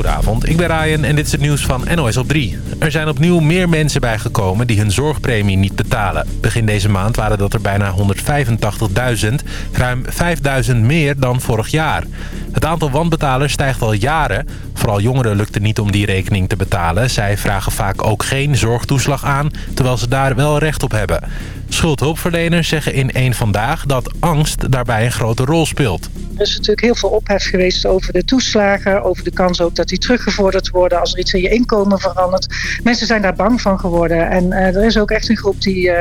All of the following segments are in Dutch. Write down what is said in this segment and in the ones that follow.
Goedenavond, ik ben Ryan en dit is het nieuws van NOS op 3. Er zijn opnieuw meer mensen bijgekomen die hun zorgpremie niet betalen. Begin deze maand waren dat er bijna 185.000, ruim 5.000 meer dan vorig jaar. Het aantal wanbetalers stijgt al jaren. Vooral jongeren lukt het niet om die rekening te betalen. Zij vragen vaak ook geen zorgtoeslag aan, terwijl ze daar wel recht op hebben. Schuldhulpverleners zeggen in één Vandaag dat angst daarbij een grote rol speelt. Er is natuurlijk heel veel ophef geweest over de toeslagen. Over de kans ook dat die teruggevorderd worden als er iets in je inkomen verandert. Mensen zijn daar bang van geworden. En uh, er is ook echt een groep die uh,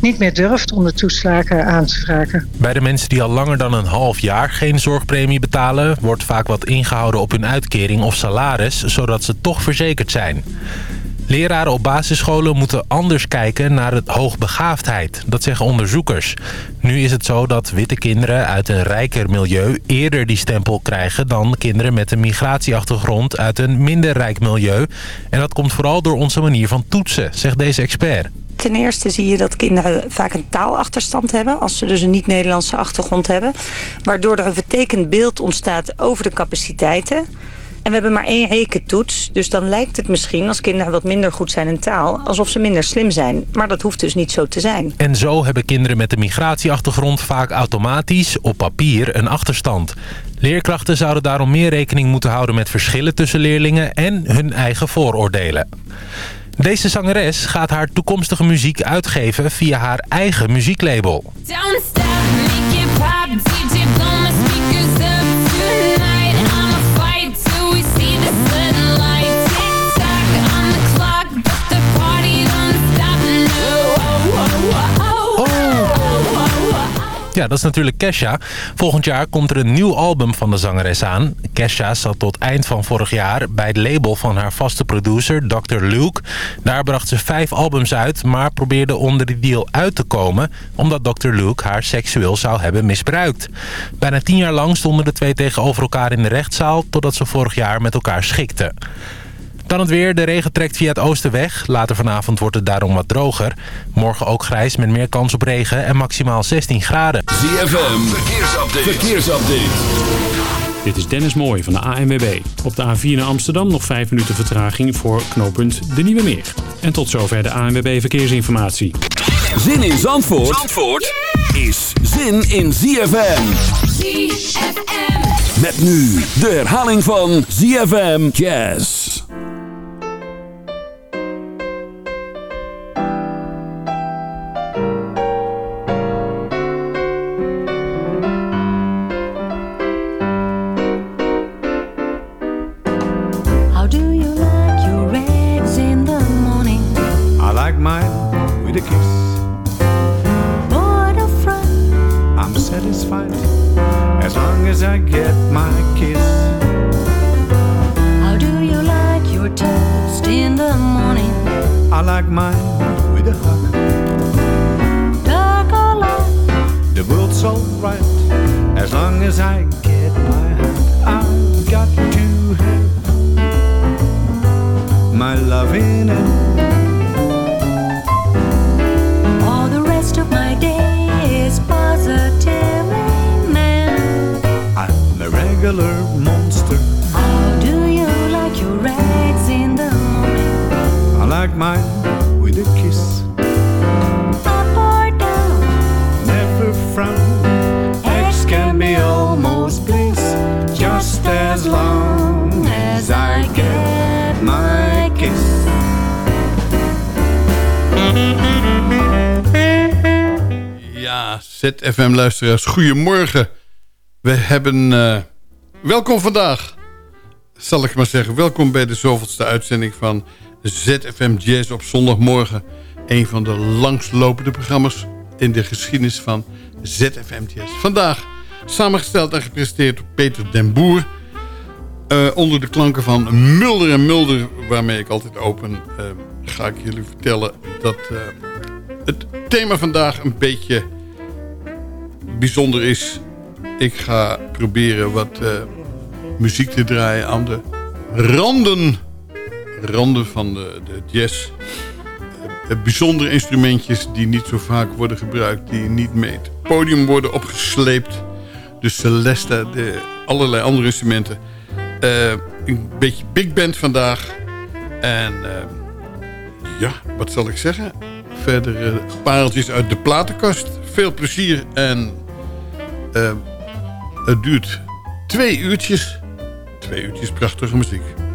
niet meer durft om de toeslagen aan te vragen. Bij de mensen die al langer dan een half jaar geen zorgpremie betalen... wordt vaak wat ingehouden op hun uitkering of salaris... zodat ze toch verzekerd zijn. Leraren op basisscholen moeten anders kijken naar het hoogbegaafdheid. Dat zeggen onderzoekers. Nu is het zo dat witte kinderen uit een rijker milieu eerder die stempel krijgen... dan kinderen met een migratieachtergrond uit een minder rijk milieu. En dat komt vooral door onze manier van toetsen, zegt deze expert. Ten eerste zie je dat kinderen vaak een taalachterstand hebben... als ze dus een niet-Nederlandse achtergrond hebben. Waardoor er een vertekend beeld ontstaat over de capaciteiten... En we hebben maar één rekentoets. Dus dan lijkt het misschien, als kinderen wat minder goed zijn in taal... alsof ze minder slim zijn. Maar dat hoeft dus niet zo te zijn. En zo hebben kinderen met een migratieachtergrond vaak automatisch op papier een achterstand. Leerkrachten zouden daarom meer rekening moeten houden met verschillen tussen leerlingen... en hun eigen vooroordelen. Deze zangeres gaat haar toekomstige muziek uitgeven via haar eigen muzieklabel. Don't stop, Ja, dat is natuurlijk Kesha. Volgend jaar komt er een nieuw album van de zangeres aan. Kesha zat tot eind van vorig jaar bij het label van haar vaste producer, Dr. Luke. Daar bracht ze vijf albums uit, maar probeerde onder die deal uit te komen... omdat Dr. Luke haar seksueel zou hebben misbruikt. Bijna tien jaar lang stonden de twee tegenover elkaar in de rechtszaal... totdat ze vorig jaar met elkaar schikten. Dan het weer. De regen trekt via het oosten weg. Later vanavond wordt het daarom wat droger. Morgen ook grijs met meer kans op regen en maximaal 16 graden. ZFM, verkeersupdate. verkeersupdate. Dit is Dennis Mooij van de ANWB. Op de A4 naar Amsterdam nog 5 minuten vertraging voor knooppunt De Nieuwe Meer. En tot zover de ANWB Verkeersinformatie. Zin in Zandvoort, Zandvoort is zin in ZFM. ZFM. Met nu de herhaling van ZFM Jazz. like mine with a hug. Dark or light, the world's alright as long as I get my heart, I've got to have my love in it. All the rest of my day is positively man. I'm a regular. ZFM-luisteraars, goedemorgen. We hebben... Uh, welkom vandaag, zal ik maar zeggen. Welkom bij de zoveelste uitzending van ZFM Jazz op zondagmorgen. Een van de langslopende programma's in de geschiedenis van ZFM Jazz. Vandaag samengesteld en gepresenteerd door Peter den Boer. Uh, onder de klanken van Mulder en Mulder, waarmee ik altijd open... Uh, ga ik jullie vertellen dat het thema vandaag een beetje bijzonder is... ik ga proberen wat uh, muziek te draaien aan de randen, randen van de, de jazz. Uh, bijzondere instrumentjes die niet zo vaak worden gebruikt... die niet mee het podium worden opgesleept. De celesta, de allerlei andere instrumenten... Een beetje big band vandaag. En ja, wat zal ik zeggen? Verder pareltjes uit de platenkast. Veel plezier en het duurt twee uurtjes. Twee uurtjes prachtige muziek.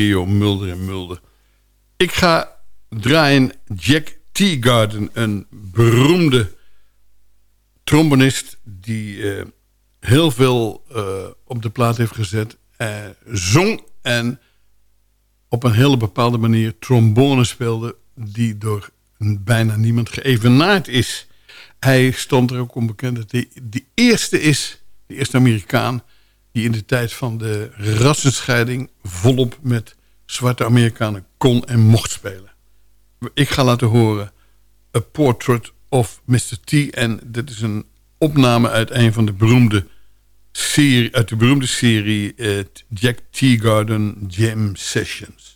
Trio Mulder en Mulder. Ik ga draaien Jack Teagarden, een beroemde trombonist... die uh, heel veel uh, op de plaat heeft gezet. Uh, zong en op een hele bepaalde manier trombone speelde... die door bijna niemand geëvenaard is. Hij stond er ook onbekend dat hij de eerste is, de eerste Amerikaan die in de tijd van de rassenscheiding volop met zwarte Amerikanen kon en mocht spelen. Ik ga laten horen A Portrait of Mr. T. En dit is een opname uit een van de beroemde serie, uit de beroemde serie uh, Jack Teagarden Jam Sessions.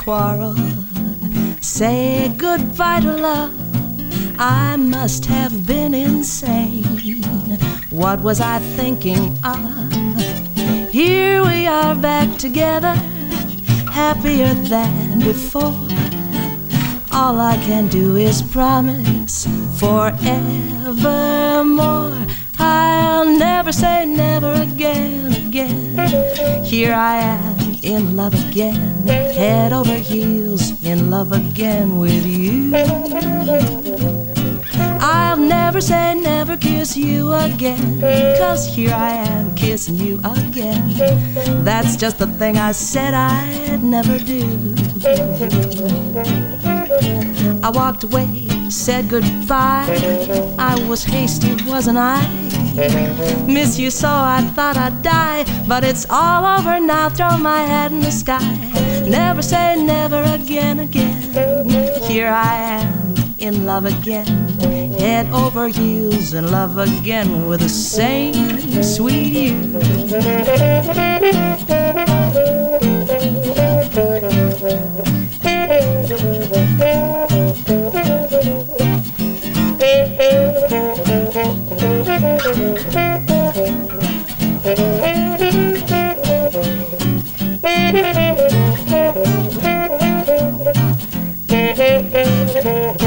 Quarrel? Say goodbye to love. I must have been insane. What was I thinking of? Here we are back together, happier than before. All I can do is promise forevermore. I'll never say never again, again. Here I am in love again, head over heels in love again with you. I'll never say never kiss you again, cause here I am kissing you again. That's just the thing I said I'd never do. I walked away, said goodbye. I was hasty, wasn't I? Miss you so I thought I'd die, but it's all over now. Throw my head in the sky. Never say never again, again. Here I am in love again, head over heels in love again with the same sweet you. Thank you.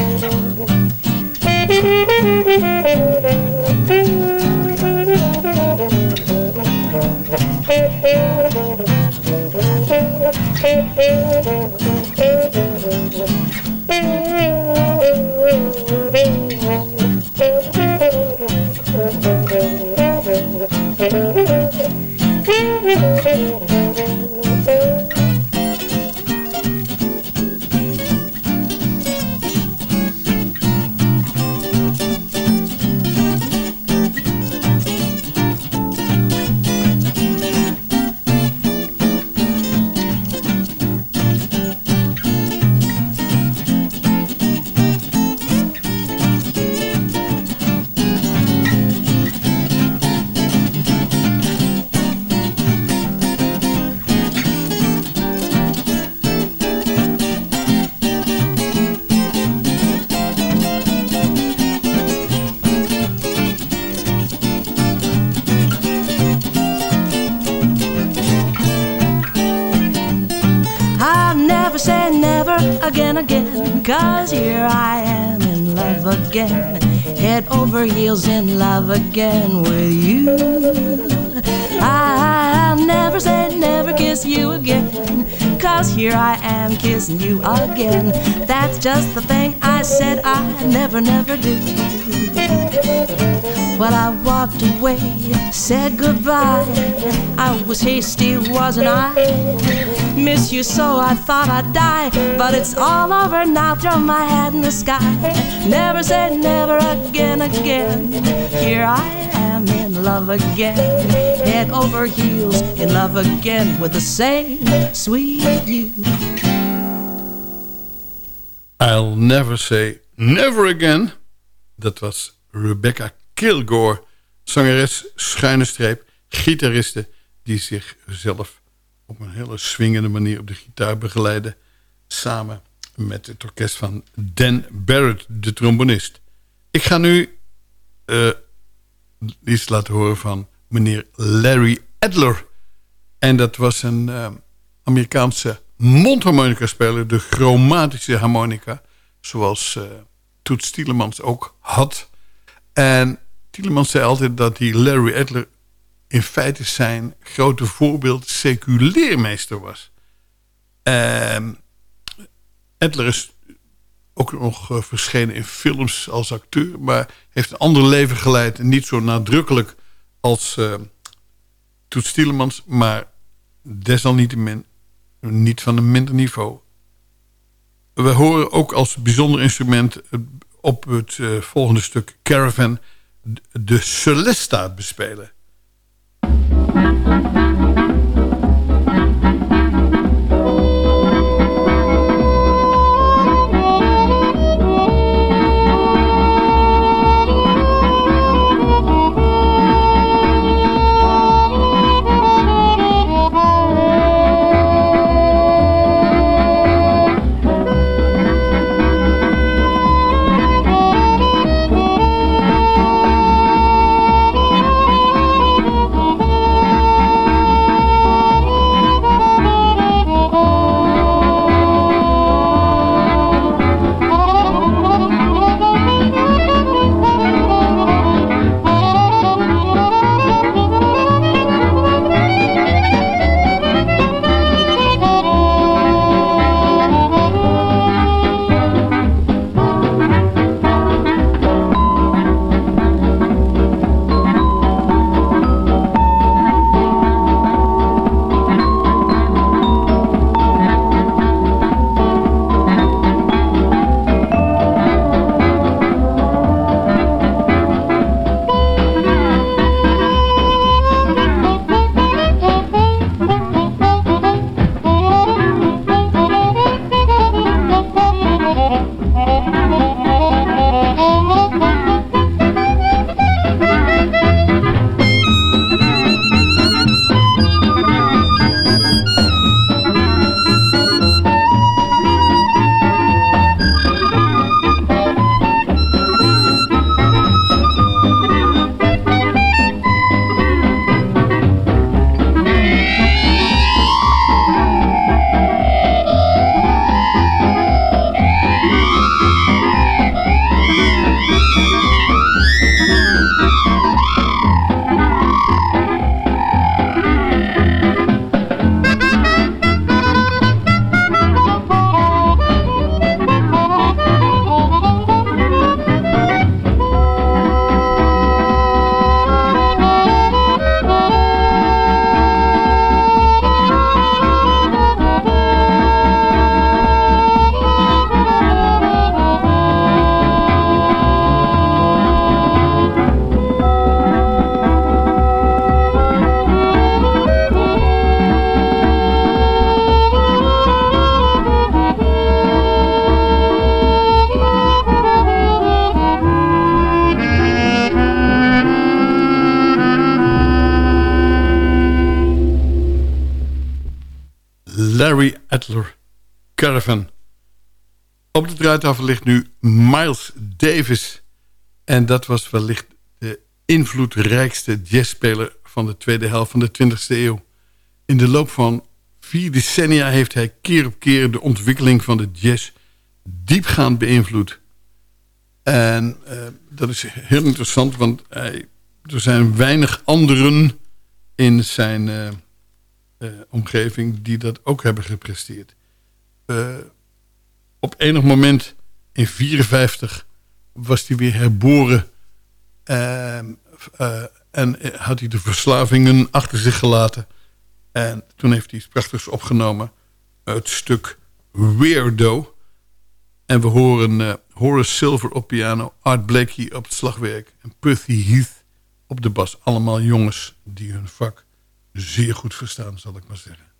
Cause here I am in love again, head over heels in love again with you. I'll never say never kiss you again, cause here I am kissing you again. That's just the thing I said I never, never do. Well, I walked away, said goodbye. I was hasty, wasn't I? Miss you so I thought I'd die. But it's all over now, throw my head in the sky. Never say never again, again. Here I am in love again. Head over heels in love again with the same sweet you. I'll never say never again. Dat was Rebecca Kilgore, zangeres, schuine streep, gitariste... die zichzelf op een hele swingende manier op de gitaar begeleiden... samen met het orkest van Dan Barrett, de trombonist. Ik ga nu uh, iets laten horen van meneer Larry Adler. En dat was een uh, Amerikaanse mondharmonica-speler... de chromatische harmonica, zoals uh, Toet Stielemans ook had... En Tielemans zei altijd dat hij Larry Adler in feite zijn grote voorbeeld seculeermeester was. Um, Adler is ook nog uh, verschenen in films als acteur... maar heeft een ander leven geleid en niet zo nadrukkelijk als uh, Toet Stielemans... maar desalniettemin niet van een minder niveau. We horen ook als bijzonder instrument op het uh, volgende stuk Caravan de Celesta bespelen. Adler Caravan. Op de draaitafel ligt nu Miles Davis. En dat was wellicht de invloedrijkste jazzspeler van de tweede helft van de 20e eeuw. In de loop van vier decennia heeft hij keer op keer de ontwikkeling van de jazz diepgaand beïnvloed. En uh, dat is heel interessant, want er zijn weinig anderen in zijn uh, omgeving die dat ook hebben gepresteerd. op enig moment in 54 was hij weer herboren ehm, en had hij de verslavingen achter zich gelaten. En toen heeft hij iets prachtigs opgenomen. Het stuk Weirdo. En we horen Horace Silver op piano. Art Blakey op het slagwerk. En Percy Heath op de bas. Allemaal jongens die hun vak zeer goed verstaan, zal ik maar zeggen.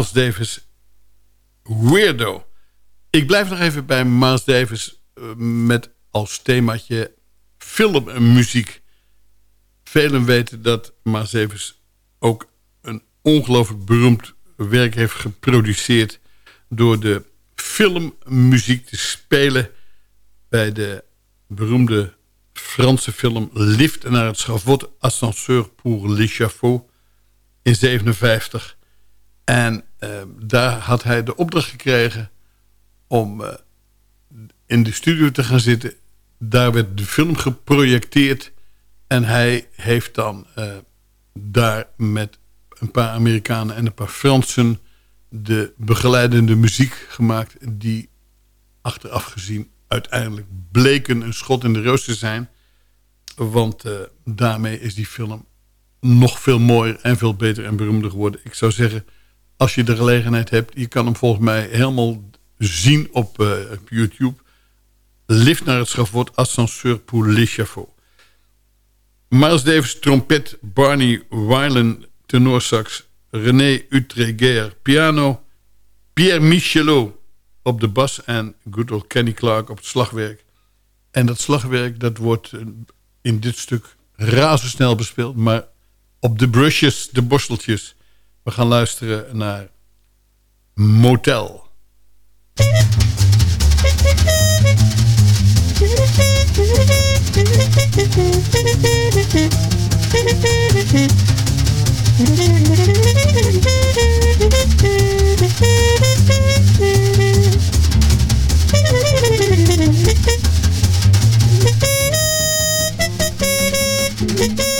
Miles Davis, Weirdo. Ik blijf nog even bij Miles Davis uh, met als themaatje filmmuziek. Velen weten dat Miles Davis ook een ongelooflijk beroemd werk heeft geproduceerd... door de filmmuziek te spelen bij de beroemde Franse film Lift naar het schavot Ascenseur pour l'échafaud in 57. En uh, daar had hij de opdracht gekregen om uh, in de studio te gaan zitten. Daar werd de film geprojecteerd. En hij heeft dan uh, daar met een paar Amerikanen en een paar Fransen... de begeleidende muziek gemaakt... die achteraf gezien uiteindelijk bleken een schot in de roos te zijn. Want uh, daarmee is die film nog veel mooier en veel beter en beroemder geworden. Ik zou zeggen, als je de gelegenheid hebt... je kan hem volgens mij helemaal zien op, op YouTube. Lift naar het schavot Ascenseur pour l'échafaud. Miles Davis, trompet, Barney Weilen, tenorsax... René Utreguer, piano... Pierre Michelot op de bas en good Kenny Clark op het slagwerk. En dat slagwerk dat wordt eh, in dit stuk razendsnel bespeeld... maar op de brushes, de borsteltjes. We gaan luisteren naar Motel.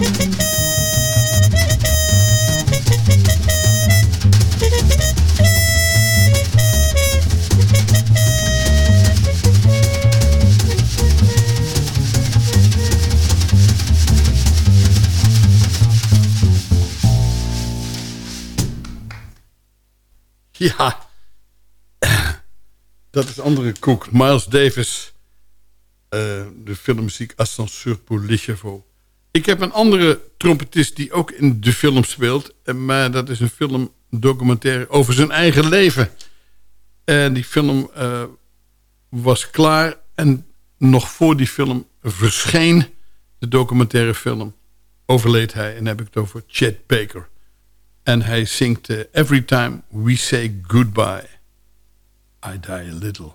Ja, dat is andere koek. Miles Davis, uh, de filmmuziek Ascenseur pour l'écheveau. Ik heb een andere trompetist die ook in de film speelt. Eh, maar dat is een film documentaire over zijn eigen leven. En die film uh, was klaar. En nog voor die film verscheen de documentaire film. Overleed hij. En heb ik het over Chet Baker. En hij zingt Every Time We Say Goodbye, I Die A Little.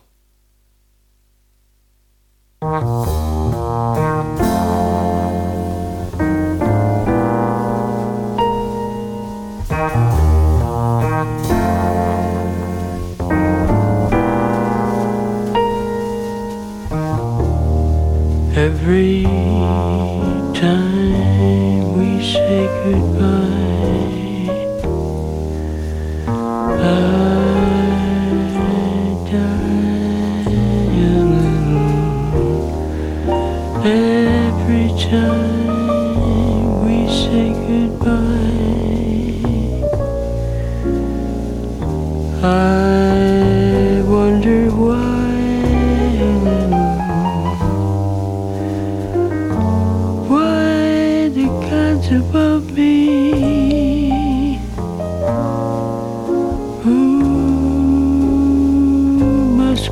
Every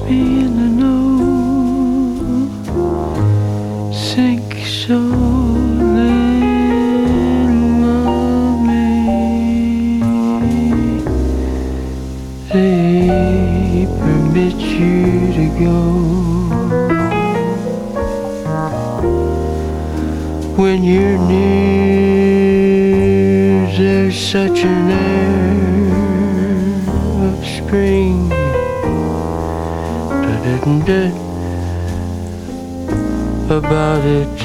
must be in the know? Think so started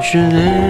是你。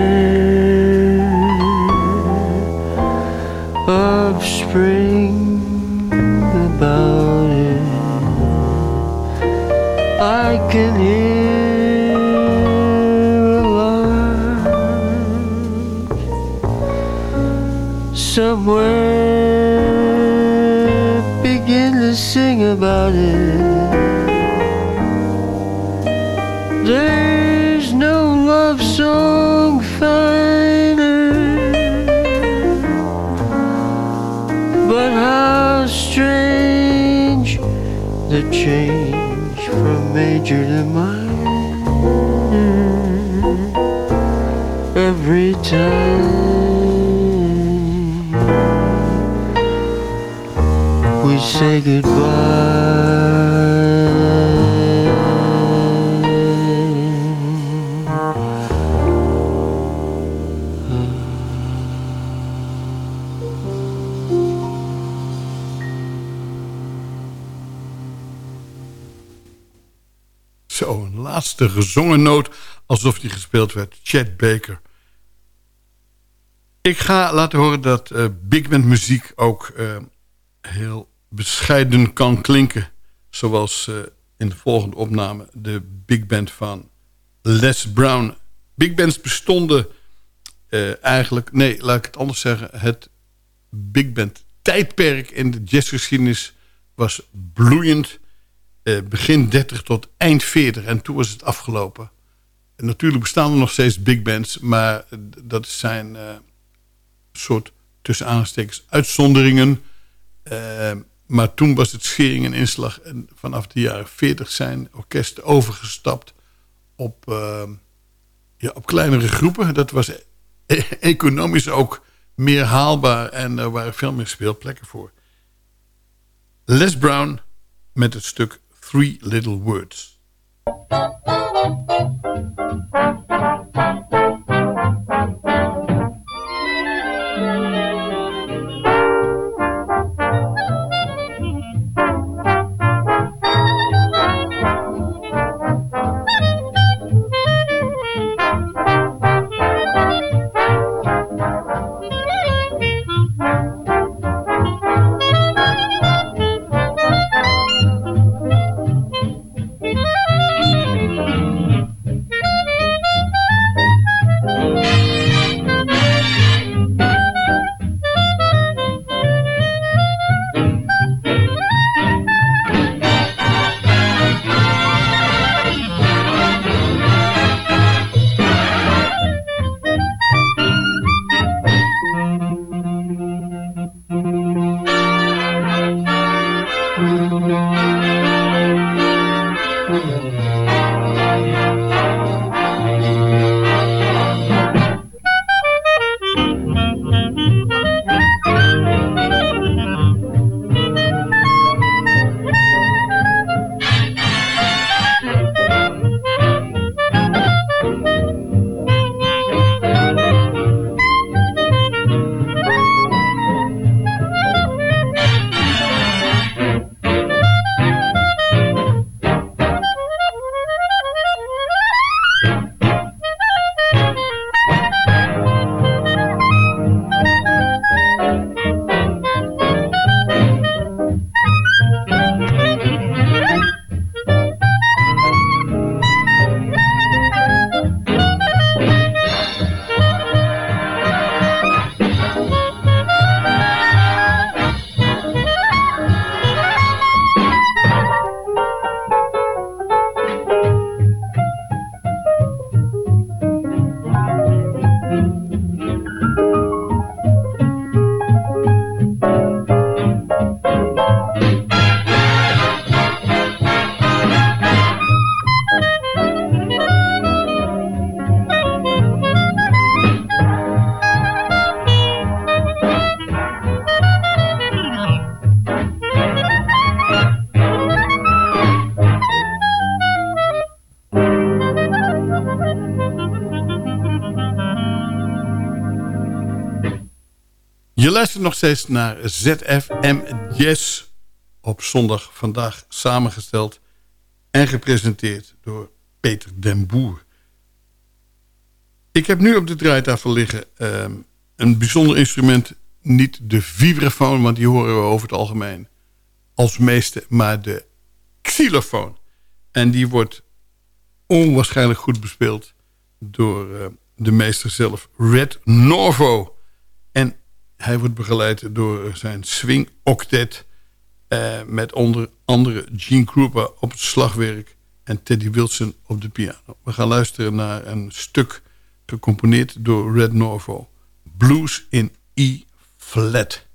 Zo, een laatste gezongen noot alsof die gespeeld werd. Chet Baker. Ik ga laten horen dat eh, big band muziek ook eh, heel bescheiden kan klinken. Zoals eh, in de volgende opname de big band van Les Brown. Big bands bestonden eigenlijk... Nee, laat ik het anders zeggen. Het big band tijdperk in de jazzgeschiedenis was bloeiend. Eh, begin 30 tot eind 40. En toen was het afgelopen. En natuurlijk bestaan er nog steeds big bands. Maar dat zijn eh, soort tussen aanstekens uitzonderingen. Eh, maar toen was het schering en inslag. En vanaf de jaren 40 zijn orkesten overgestapt op, ja, op kleinere groepen. Dat was e- economisch ook meer haalbaar. En er waren veel meer speelplekken voor. Les Brown met het stuk Three Little Words. Nog steeds naar ZFM Jazz op zondag vandaag samengesteld en gepresenteerd door Peter den Boer. Ik heb nu op de draaitafel liggen ehm, een bijzonder instrument, niet de vibrafoon, want die horen we over het algemeen als meeste, maar de xylofoon. En die wordt onwaarschijnlijk goed bespeeld door eh, de meester zelf, Red Norvo. En hij wordt begeleid door zijn swing octet... eh, met onder andere Gene Krupa op het slagwerk... en Teddy Wilson op de piano. We gaan luisteren naar een stuk gecomponeerd door Red Norvo. Blues in E-flat.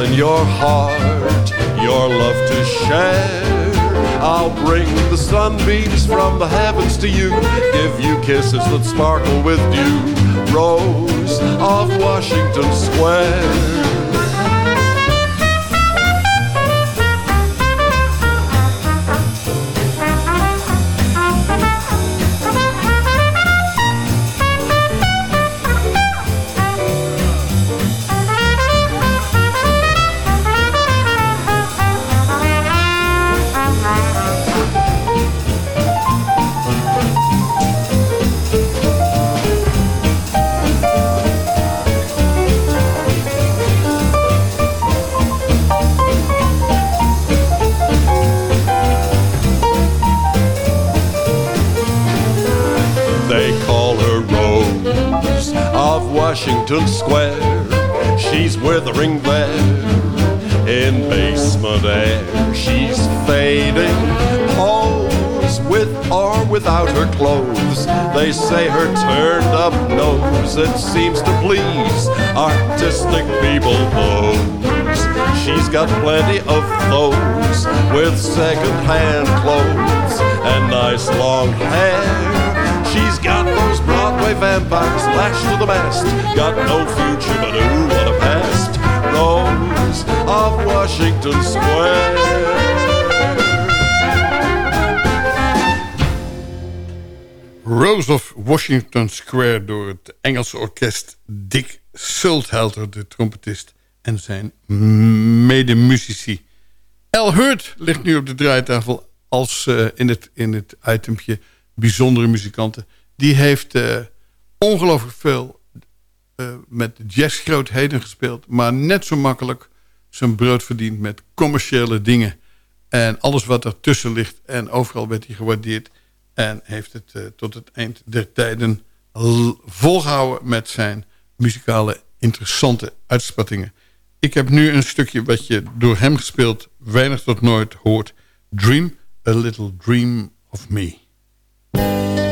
In your heart, your love to share. I'll bring the sunbeams from the heavens to you, give you kisses that sparkle with dew. Rose of Washington Square. Washington Square. She's withering there in basement air. She's fading, pose with or without her clothes. They say her turned up nose, it seems to please artistic people those. She's got plenty of those with second-hand clothes and nice long hair. She's got those Broadway vampires lashed to the mast. Got no future, but ooh, what a past. Rose Washington Square. Rose of Washington Square door het Engelse orkest Dick Sulthelter, de trompetist en zijn medemusici. El Hurt ligt nu op de draaitafel als uh, in, het, in het itempje bijzondere muzikanten. Die heeft uh, ongelooflijk veel uh, met jazzgrootheden gespeeld... maar net zo makkelijk zijn brood verdient met commerciële dingen. En alles wat ertussen ligt en overal werd hij gewaardeerd... En heeft het uh, tot het eind der tijden volgehouden met zijn muzikale interessante uitspattingen. Ik heb nu een stukje wat je door hem gespeeld weinig tot nooit hoort. Dream, a little dream of me. Música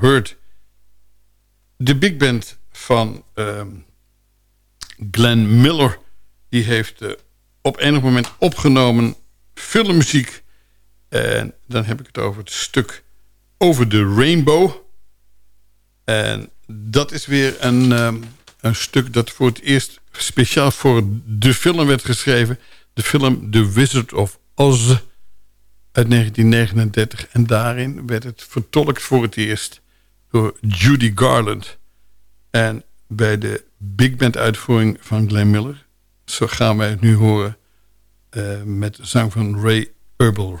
Hurt. De big band van uh, Glenn Miller... die heeft uh, op enig moment opgenomen filmmuziek. En dan heb ik het over het stuk Over the Rainbow. En dat is weer een, um, een stuk dat voor het eerst speciaal voor de film werd geschreven. De film The Wizard of Oz uit 1939. En daarin werd het vertolkt voor het eerst door Judy Garland. En bij de big band uitvoering van Glenn Miller... zo gaan wij het nu horen uh, met zang van Ray Erbel.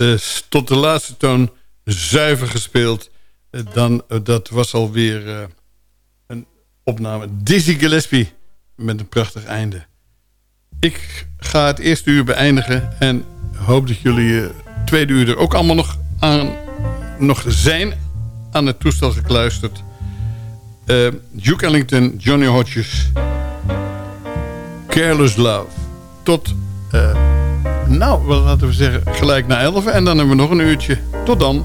Is tot de laatste toon zuiver gespeeld. Eh, dan, eh, dat was alweer uh, een opname. Dizzy Gillespie met een prachtig einde. Ik ga het eerste uur beëindigen. En hoop dat jullie het tweede uur er ook allemaal nog, aan, nog zijn. Aan het toestel gekluisterd. Duke Ellington, Johnny Hodges. Careless Love. Tot... Nou, laten we zeggen gelijk na 11 en dan hebben we nog een uurtje. Tot dan.